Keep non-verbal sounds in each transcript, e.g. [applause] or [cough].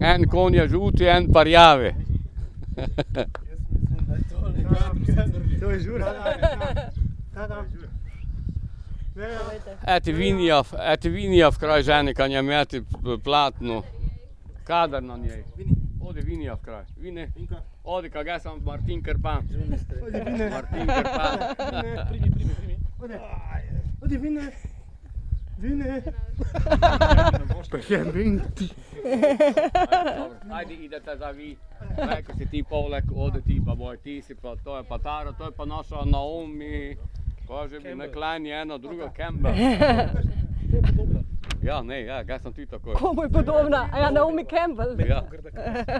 En konj je žuti, en pa rjavi. [laughs] To je žura. Eti vinija, eti vinija v kraj ženi, kan je meti platno. Kader na njej. Odi vinija v kraj. Vini. Odi, kak jaz sem Martin Krpan. Martin Krpan. Primi, primi, primi. Ode. Odi, vine. Vine. Pehem vinti. Ajde, idete za vi. Reko si ti poleg, odi ti pa boj, ti si pa, to je pa Tara, to je pa naša Naomi. Kaže bi naklani ena druga Campbell. [laughs] Ja, ne, ja, jaz sem ti tako. Komu je podobna? A ja, Naomi Campbell. Ja.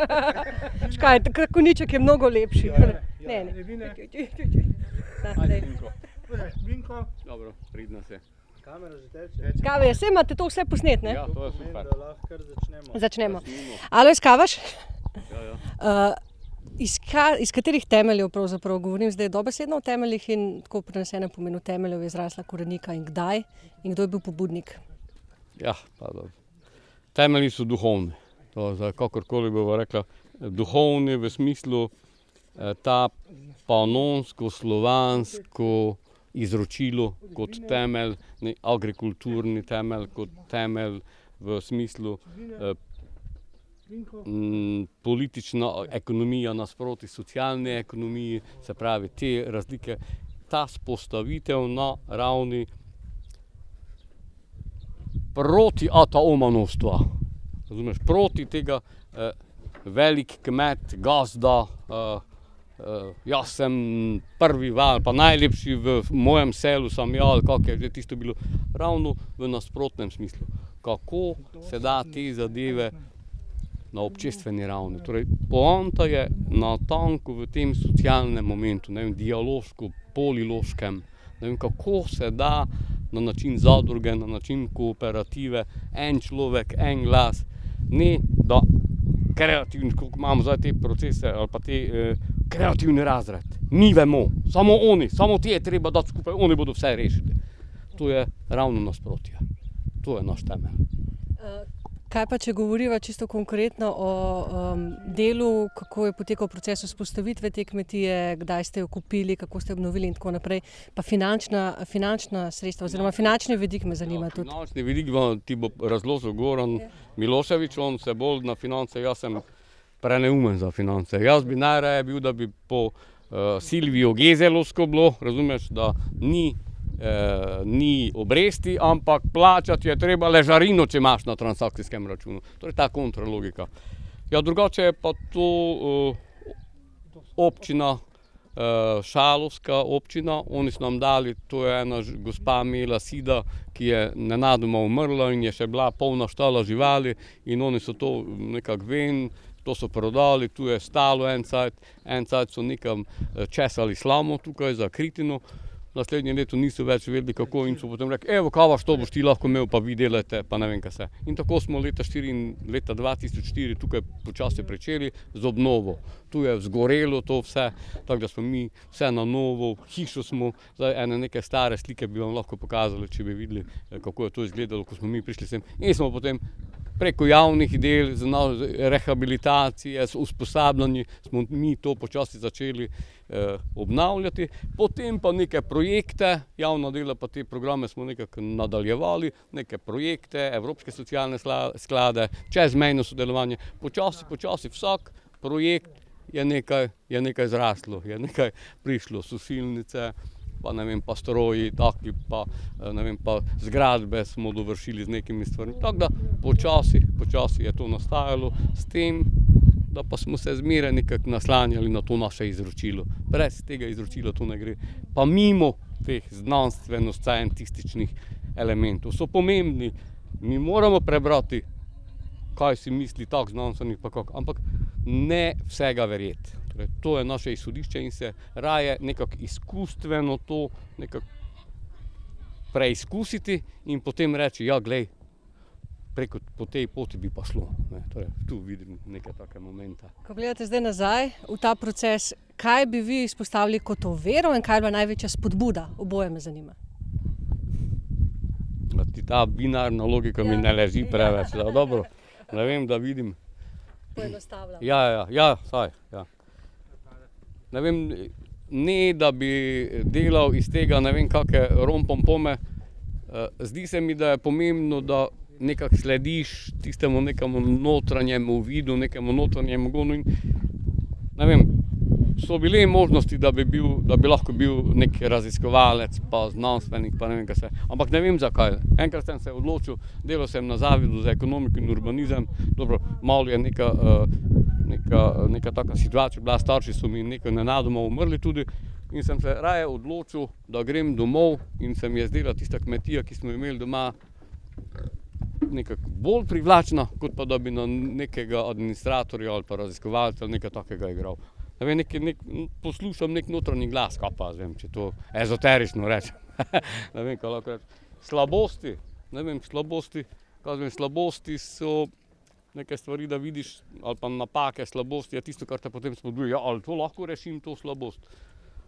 [laughs] Škaj, koniček je mnogo lepši. [laughs] Ne, ne. Vine. Da, Ajde, daj. Vinko. Ode, vinko. Dobro, pridna se. Kamera že teče. Kave, vse imate to vse posnet, ne? Ja, to je super. da lahko kar začnemo. Začnemo. Alo, izkavaš? Ja, ja. Uh, iz, ka, iz katerih temeljev pravzaprav govorim zdaj dobesedno o temeljih in tako prenesenem pomenu temeljev je zrasla korenika in kdaj in kdo je bil pobudnik? Ja, pa dobro. Temelji so duhovni. To, za kakorkoli bi rekla, duhovni v smislu eh, ta panonsko-slovansko izročilo kot temelj, ne, agrikulturni temelj kot temelj v smislu eh, m, politična ekonomija nasproti socialni ekonomiji, se pravi te razlike, ta spostavitev na ravni proti ataomanovstva, razumeš, proti tega eh, velik kmet, gazda, eh, jaz sem prvi val, pa najlepši v mojem selu sem jaz, ali kako je že tisto bilo, ravno v nasprotnem smislu. Kako se da te zadeve na občestveni ravni. Torej, poanta je na tanku v tem socialnem momentu, ne vem, dialoško, poliloškem, ne vem, kako se da na način zadruge, na način kooperative, en človek, en glas, ne da kreativni, kako imamo zdaj te procese ali pa te eh, kreativni razred. Mi vemo, samo oni, samo ti je treba dati skupaj, oni bodo vse rešili. To je ravno nasprotje. To je naš temelj. Kaj pa, če govoriva čisto konkretno o um, delu, kako je potekal proces vzpostavitve te kmetije, kdaj ste jo kupili, kako ste obnovili in tako naprej, pa finančna, finančna sredstva oziroma finančni vidik me zanima Ja, tudi. finančni vidik vam ti bo razložil Goran Miloševič, on se bolj na finance, jaz sem preneumen za finance. Jaz bi najraje bil, da bi po uh, Silvijo Gezelovsko bilo, razumeš, da ni, uh, ni obresti, ampak plačati je treba ležarino, če imaš na transakcijskem računu. Torej ta kontralogika. Ja, drugače je pa to uh, občina, uh, Šalovska občina, oni so nam dali, to je ena gospa Mela Sida, ki je nenadoma umrla in je še bila polna štala živali in oni so to nekako ven, to so prodali, tu je stalo en cajt, en cajt so nekam eh, česali slamo tukaj za kritino. Naslednje leto niso več vedeli, kako in so potem rekli, evo, kava, što boš ti lahko imel, pa vi delate, pa ne vem, kaj se. In tako smo leta, 4, in leta 2004 tukaj počasi pričeli z obnovo. Tu je zgorelo to vse, tako da smo mi vse na novo, hišo smo, zdaj ene neke stare slike bi vam lahko pokazali, če bi videli, eh, kako je to izgledalo, ko smo mi prišli sem. In smo potem preko javnih del, z na- z rehabilitacije, s usposabljanji, smo mi to počasi začeli eh, obnavljati. Potem pa neke projekte, javna dela pa te programe smo nekako nadaljevali, neke projekte, Evropske socialne sklade, čezmejno sodelovanje. Počasi, počasi vsak projekt je nekaj, je nekaj zraslo, je nekaj prišlo, susilnice, pa ne vem, pa stroji, taki, pa, eh, ne vem, pa zgradbe smo dovršili z nekimi stvarmi. Tako da počasi, počasi je to nastajalo, s tem, da pa smo se zmeraj nekako naslanjali na to naše izročilo. Brez tega izročila to ne gre. Pa mimo teh znanstveno-scientističnih elementov so pomembni. Mi moramo prebrati, kaj si misli tak znanstvenik, pa kako, ampak ne vsega verjeti. Torej, to je naše izhodišče in se raje nekako izkustveno to nekako preizkusiti in potem reči, ja, glej, preko po tej poti bi pa šlo. Ne, torej, tu vidim nekaj take momente. Ko gledate zdaj nazaj v ta proces, kaj bi vi izpostavili kot oviro in kaj je bila največja spodbuda? Oboje me zanima. Da ti ta binarna logika mi Ja. ne leži preveč. Da, dobro, ne vem, da vidim. poenostavljam. Ja, ja, ja, saj. Ja. Ne, vem, ne, da bi delal iz tega ne vem, kakšne rompompome. Uh, zdi se mi, da je pomembno, da nekako slediš tistemu nekemu notranjemu vidu, nekemu notranjemu gonu. In, ne vem, so bile možnosti, da bi, bil, da bi lahko bil nek raziskovalec, pa znanstvenik, pa ne vem, kaj se. Ampak ne vem zakaj. Enkrat sem se odločil, delal sem na Zavidu za ekonomiko in urbanizem. Dobro, malo je neka, uh, neka, neka taka situacija, bila starši so mi nekaj nenadoma umrli tudi. In sem se raje odločil, da grem domov in se mi je zdela tista kmetija, ki smo jo imeli doma, nekako bolj privlačna, kot pa da bi na nekega administratorja ali pa raziskovalca ali nekaj takega igral. Ne vem, nek, nek, poslušam nek notranji glas, kaj pa vem, če to ezoterično rečem. [laughs] ne vem, kaj lahko rečem. Slabosti, ne vem, slabosti, kaj vem, slabosti so neke stvari, da vidiš, ali pa napake, slabosti je tisto, kar te potem spodbuja. Ja, ali to lahko rešim, to slabost.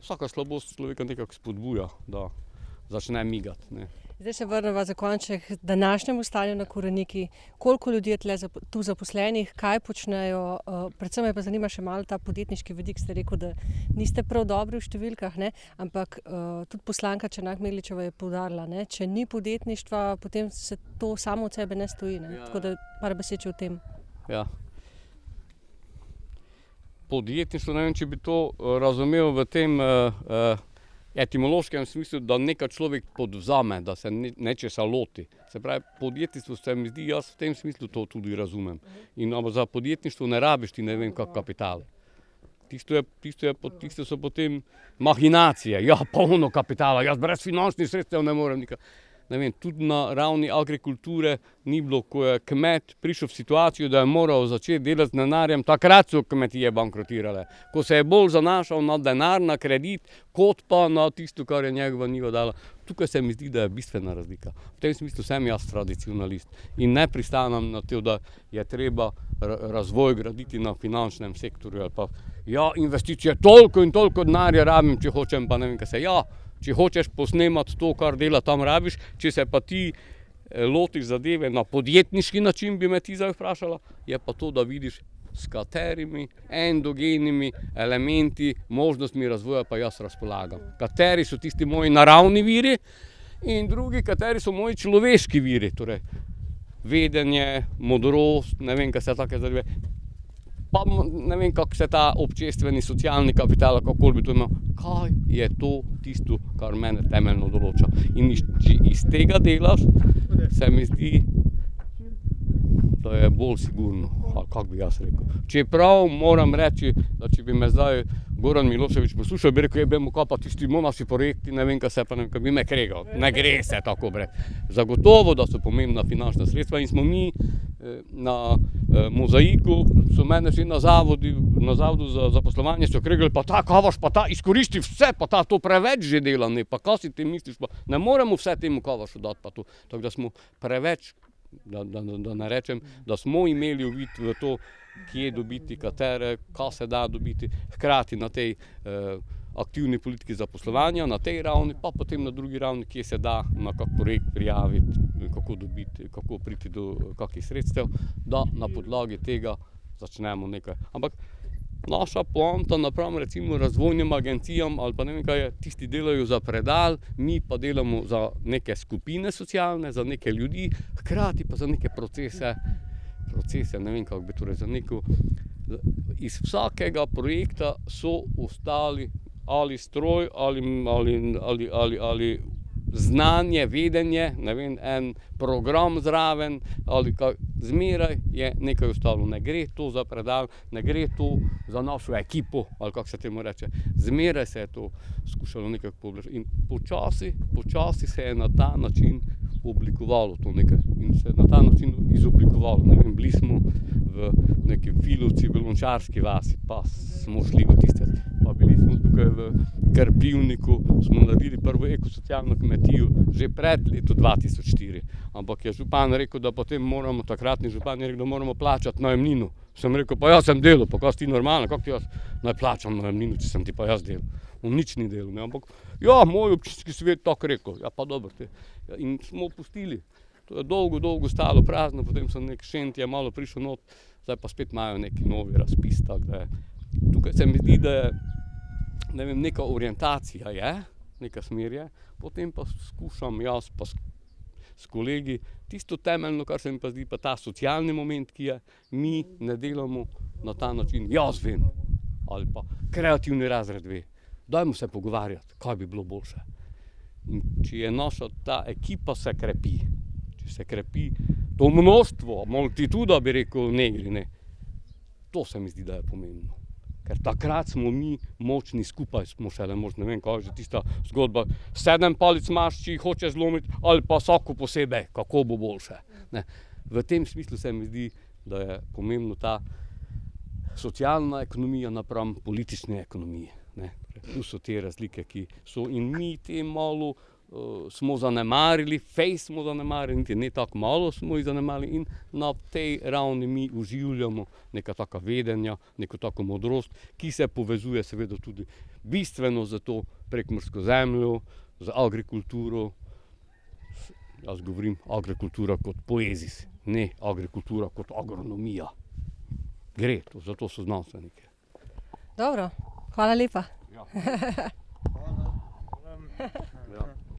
Vsaka slabost človeka nekako spodbuja, da začne migati. Ne. Zdaj se vrnemo za konček današnjemu stanju na Koreniki. Koliko ljudi je tu zaposlenih, kaj počnejo, uh, predvsem me pa zanima še malo ta podjetniški vidik. Ste rekel, da niste prav dobri v številkah, ne? ampak uh, tudi poslanka Čenak Miličeva je povdarila, da če ni podjetništva, potem se to samo od sebe ne stoji. Ne? Ja. Tako da par besed o tem. Ja. Podjetništvo, ne vem, če bi to razumel v tem. Uh, uh, etimološkem smislu, da nekaj človek podvzame, da se nečesa loti. Se pravi, podjetništvo se mi zdi, jaz v tem smislu to tudi razumem. In za podjetništvo ne rabiš ti ne vem kak kapital. Tisto, je, tisto, je, tisto so potem mahinacije, ja, polno kapitala, jaz brez finančnih sredstev ne morem nikaj ne vem, tudi na ravni agrikulture ni bilo, ko je kmet prišel v situacijo, da je moral začeti delati z denarjem, takrat so kmetije bankrotirale. Ko se je bolj zanašal na denar, na kredit, kot pa na tisto, kar je njegova njiva dala. Tukaj se mi zdi, da je bistvena razlika. V tem smislu sem jaz tradicionalist in ne pristanem na to, da je treba razvoj graditi na finančnem sektorju. Ja, investicije toliko in toliko denarja rabim, če hočem, pa ne vem, kaj se. Ja, če hočeš posnemati to, kar dela tam rabiš, če se pa ti eh, lotiš zadeve na podjetniški način, bi me ti zdaj vprašala, je pa to, da vidiš, s katerimi endogenimi elementi, možnostmi razvoja pa jaz razpolagam. Kateri so tisti moji naravni viri in drugi, kateri so moji človeški viri, torej vedenje, modrost, ne vem, kaj se take zadeve pa ne vem, kako se ta občestveni socialni kapital, kako bi to imel, kaj je to tisto, kar mene temeljno določa. In če iz tega delaš, se mi zdi, da je bolj sigurno, kako bi jaz rekel. Čeprav moram reči, da če bi me zdaj Goran Miloševič poslušal, bi rekel, je bemo pa tisti monaši projekti, ne vem, kaj se pa ne vem, kaj bi me kregal. Ne gre se tako brez. Zagotovo, da so pomembna finančna sredstva in smo mi na eh, mozaiku, so mene že na, zavodi, na zavodu za zaposlovanje so kregali, pa ta kavaš, pa ta izkoristi vse, pa ta to preveč že dela, ne, pa kaj si ti misliš, pa ne moremo vse temu kavašu dati, pa to. Tako da smo preveč da, da, da, da ne rečem, da smo imeli uvid v to, kje dobiti, katere, kaj se da dobiti, hkrati na tej eh, aktivni politiki zaposlovanja, na tej ravni, pa potem na drugi ravni, kje se da na kak projekt prijaviti, kako, dobiti, kako priti do kakih sredstev, da na podlagi tega začnemo nekaj. Ampak naša poanta napram recimo razvojnim agencijam ali pa ne vem kaj je, tisti delajo za predal, mi pa delamo za neke skupine socialne, za neke ljudi, hkrati pa za neke procese, procese, ne vem kako bi torej za neko, iz vsakega projekta so ostali ali stroj ali, ali, ali, ali, ali znanje, vedenje, ne vem, en program zraven, ali kaj, zmeraj je nekaj ostalo. Ne gre to za predal, ne gre to za našo ekipo, ali kako se temu reče. Zmeraj se je to skušalo nekako pobližati. In počasi, počasi se je na ta način oblikovalo to nekaj in se je na ta način izoblikovalo. Ne vem, bili smo v neki filovci, v lončarski vasi, pa smo šli v tiste, pa bili smo tukaj v Krpivniku, smo naredili prvo ekosocialno kmetijo že pred leto 2004. Ampak je župan rekel, da potem moramo, takratni župan je rekel, da moramo plačati najemnino. Sem rekel, pa jaz sem delal, pa kaj ti normalno, kako ti jaz naj plačam najemnino, če sem ti pa jaz delal. On nič ni delal, ampak ja, moj občinski svet tako rekel, ja pa dobro te. Ja, in smo opustili To je dolgo, dolgo stalo prazno, potem so nek šentje malo prišel not, zdaj pa spet imajo neki novi razpis. Tukaj se mi zdi, da je ne vem, neka orientacija, je, neka smer je, potem pa skušam jaz pa s, s kolegi tisto temeljno, kar se mi pa zdi, pa ta socialni moment, ki je, mi ne delamo na ta način, jaz vem, ali pa kreativni razred ve. Dajmo se pogovarjati, kaj bi bilo boljše. In če je naša ta ekipa se krepi, če se krepi to množstvo, multituda, bi rekel, negri, ne. To se mi zdi, da je pomembno. Ker takrat smo mi močni, skupaj smo šele močni. Ne vem, kaj je že tista zgodba. Sedem palic imaš, če jih hočeš zlomiti, ali pa vsako posebej, kako bo boljše. Ne. V tem smislu se mi zdi, da je pomembno ta socialna ekonomija napram politični ekonomiji. Ne. Tu so te razlike, ki so in mi te malo uh, smo zanemarili, fej smo zanemarili, niti ne tako malo smo jih zanemarili in na tej ravni mi uživljamo neka taka vedenja, neko tako modrost, ki se povezuje seveda tudi bistveno za to prekmorsko zemljo, za agrikulturo. Jaz govorim agrikultura kot poezis, ne agrikultura kot agronomija. Gre, to, zato so znanstveniki. Dobro, hvala lepa. Ja. [laughs] Hvala.